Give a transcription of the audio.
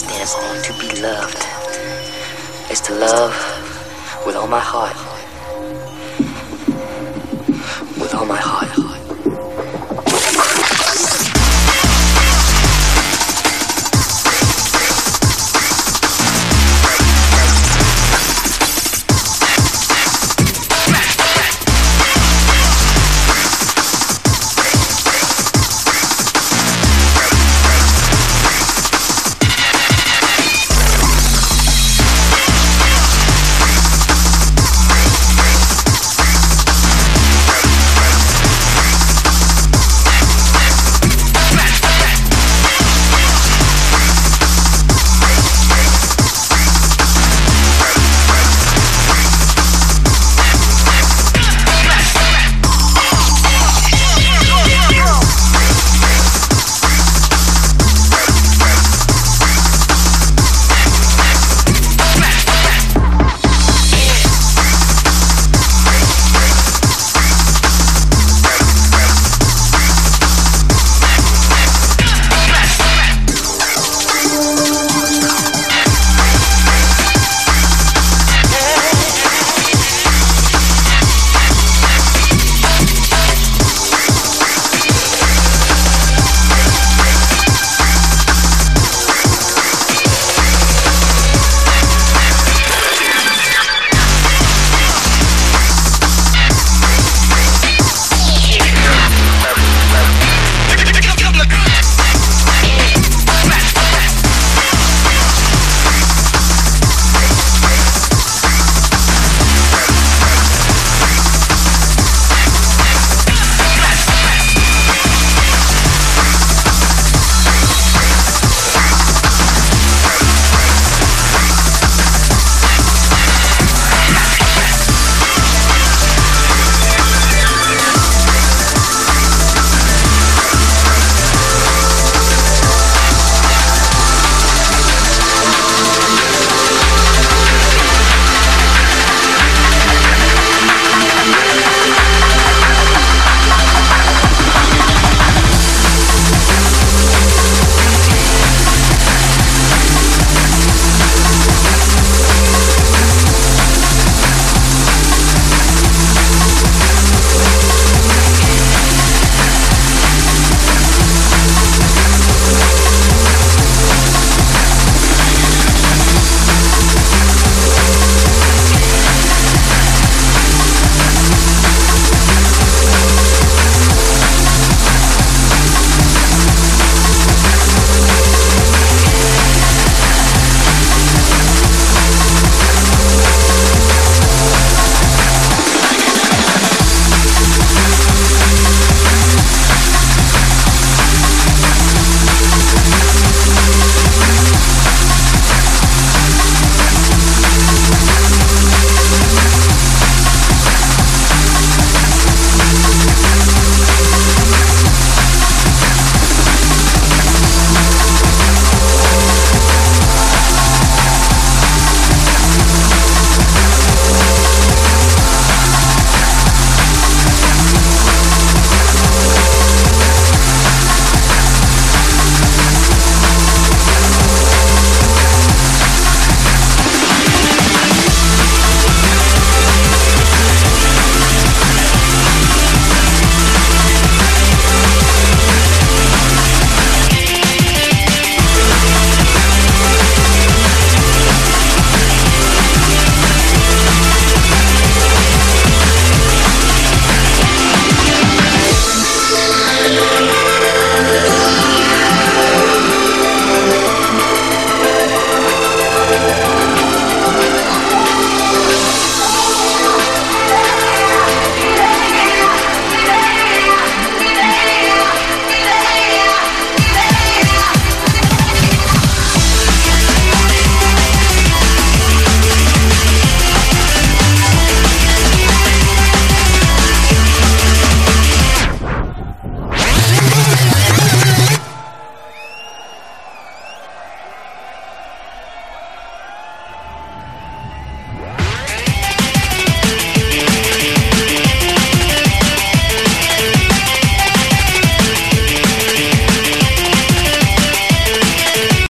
Stands on only to be loved. Is to love with all my heart. With all my heart.